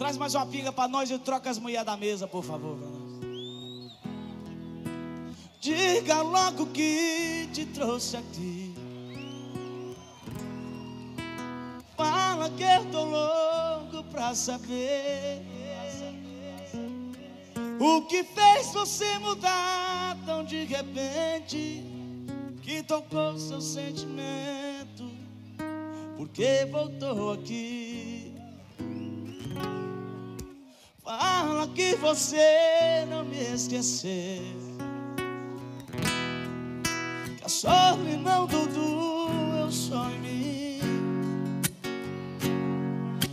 Traz mais uma pinga pra nós e troca as mulheres da mesa, por favor. Diga logo que te trouxe aqui. Fala que eu tô louco pra saber. O que fez você mudar tão de repente? Que tocou seu sentimento? Porque voltou aqui? Fala que você não me esqueceu. Que a solidão Dudu eu só em mim.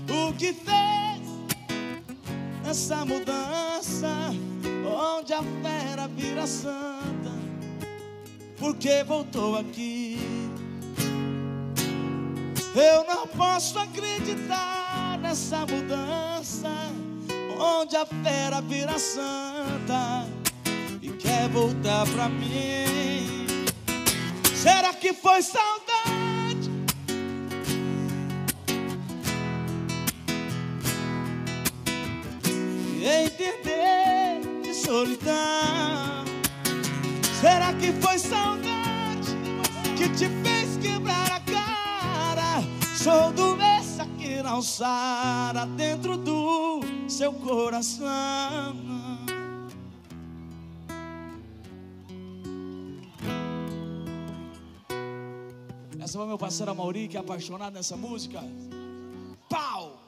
O que fez essa mudança? Onde a fera vira santa? Porque voltou aqui. Eu não posso acreditar nessa mudança onde a fera vira santa e quer voltar pra mim. Será que foi saudade? Entender de solidão. Será que foi saudade que te fez quebrar a cara? Sou doença que não sara dentro do seu coração. Essa foi meu parceiro Mauri, que é apaixonado nessa música. Pau!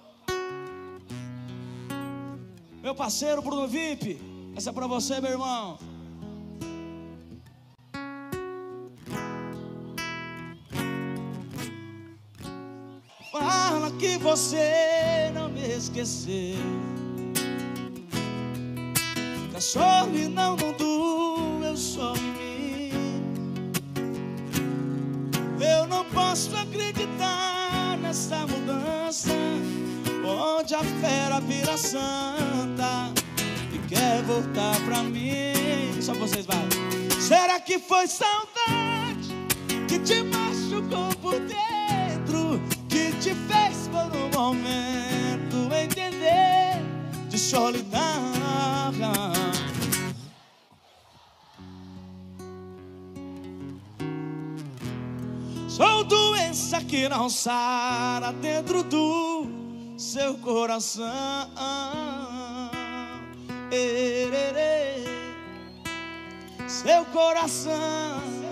Meu parceiro Bruno Vip, essa é pra você, meu irmão. Fala que você me esqueceu. Que a solidão não doeu só em mim. Eu não posso acreditar nessa mudança. Onde a fera vira santa e quer voltar pra mim. Só vocês vai. Será que foi saudade que te machucou por dentro? Solidão? Sou doença que não sara dentro do seu coração. Ererê. Seu coração